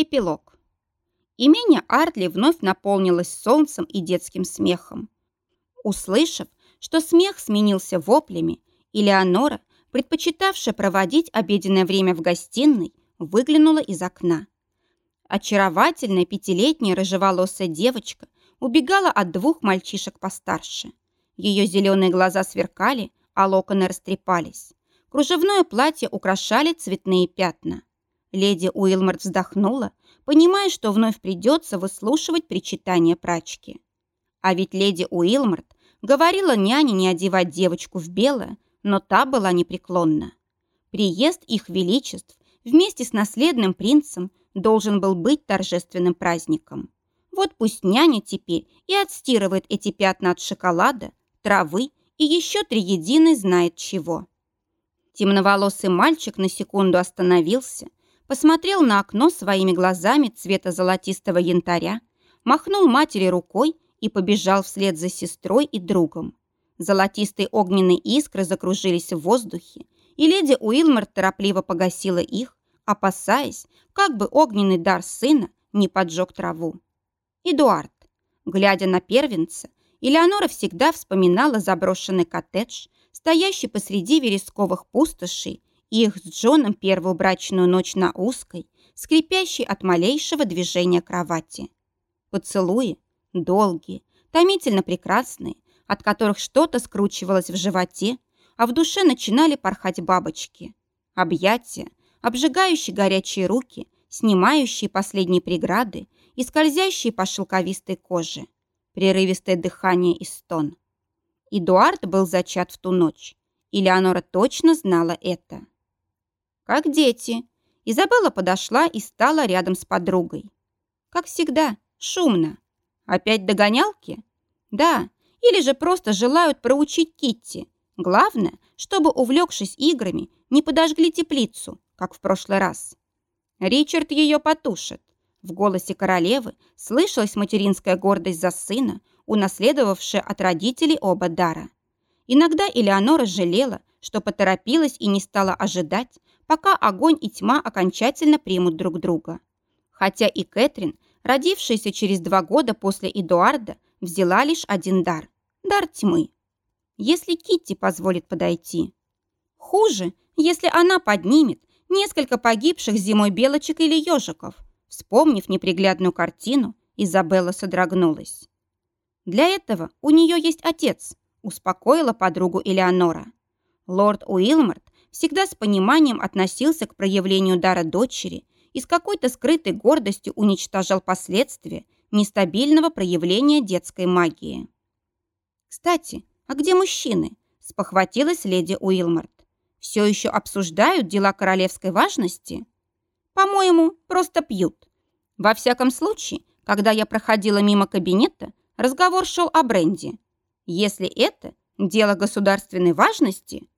Эпилог. Имение Артли вновь наполнилось солнцем и детским смехом. Услышав, что смех сменился воплями, Элеонора, предпочитавшая проводить обеденное время в гостиной, выглянула из окна. Очаровательная пятилетняя рыжеволосая девочка убегала от двух мальчишек постарше. Ее зеленые глаза сверкали, а локоны растрепались. Кружевное платье украшали цветные пятна. Леди Уилморт вздохнула, понимая, что вновь придется выслушивать причитания прачки. А ведь леди Уилморт говорила няне не одевать девочку в белое, но та была непреклонна. Приезд их величеств вместе с наследным принцем должен был быть торжественным праздником. Вот пусть няня теперь и отстирывает эти пятна от шоколада, травы и еще триединой знает чего. Темноволосый мальчик на секунду остановился, посмотрел на окно своими глазами цвета золотистого янтаря, махнул матери рукой и побежал вслед за сестрой и другом. Золотистые огненные искры закружились в воздухе, и леди Уилмор торопливо погасила их, опасаясь, как бы огненный дар сына не поджег траву. Эдуард. Глядя на первенца, Элеонора всегда вспоминала заброшенный коттедж, стоящий посреди вересковых пустошей, их с Джоном первую брачную ночь на узкой, скрипящей от малейшего движения кровати. Поцелуи, долгие, томительно прекрасные, от которых что-то скручивалось в животе, а в душе начинали порхать бабочки. Объятия, обжигающие горячие руки, снимающие последние преграды и скользящие по шелковистой коже прерывистое дыхание и стон. Эдуард был зачат в ту ночь. и Леонора точно знала это. «Как дети?» Изабелла подошла и стала рядом с подругой. «Как всегда, шумно. Опять догонялки?» «Да, или же просто желают проучить Китти. Главное, чтобы, увлекшись играми, не подожгли теплицу, как в прошлый раз. Ричард ее потушит. В голосе королевы слышалась материнская гордость за сына, унаследовавшая от родителей оба дара. Иногда Элеонора жалела, что поторопилась и не стала ожидать, пока огонь и тьма окончательно примут друг друга. Хотя и Кэтрин, родившаяся через два года после Эдуарда, взяла лишь один дар – дар тьмы. Если Китти позволит подойти. Хуже, если она поднимет несколько погибших зимой белочек или ежиков – Вспомнив неприглядную картину, Изабелла содрогнулась. «Для этого у нее есть отец», – успокоила подругу Элеонора. Лорд Уилморт всегда с пониманием относился к проявлению дара дочери и с какой-то скрытой гордостью уничтожал последствия нестабильного проявления детской магии. «Кстати, а где мужчины?» – спохватилась леди Уилморт. «Все еще обсуждают дела королевской важности?» По-моему, просто пьют. Во всяком случае, когда я проходила мимо кабинета, разговор шел о бренде. Если это дело государственной важности...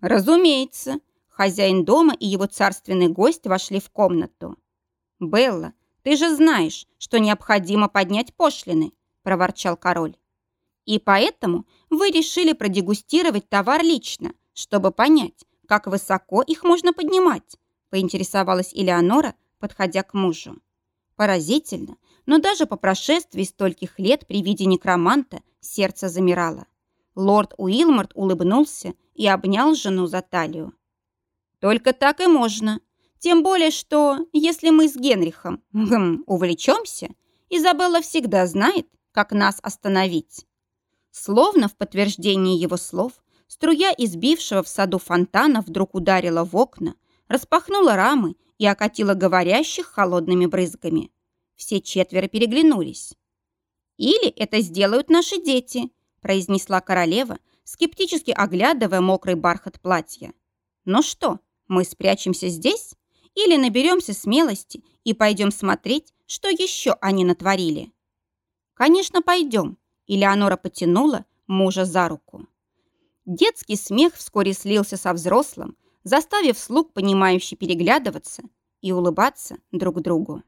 Разумеется, хозяин дома и его царственный гость вошли в комнату. «Белла, ты же знаешь, что необходимо поднять пошлины», – проворчал король. «И поэтому вы решили продегустировать товар лично, чтобы понять, как высоко их можно поднимать, поинтересовалась Элеонора, подходя к мужу. Поразительно, но даже по прошествии стольких лет при виде некроманта сердце замирало. Лорд Уилморт улыбнулся и обнял жену за талию. «Только так и можно. Тем более, что, если мы с Генрихом гм, увлечемся, Изабелла всегда знает, как нас остановить». Словно в подтверждении его слов, струя избившего в саду фонтана вдруг ударила в окна, распахнула рамы и окатила говорящих холодными брызгами. Все четверо переглянулись. «Или это сделают наши дети», произнесла королева, скептически оглядывая мокрый бархат платья. «Ну что, мы спрячемся здесь? Или наберемся смелости и пойдем смотреть, что еще они натворили?» «Конечно, пойдем», и Леонора потянула мужа за руку. Детский смех вскоре слился со взрослым, заставив слуг, понимающий, переглядываться и улыбаться друг другу.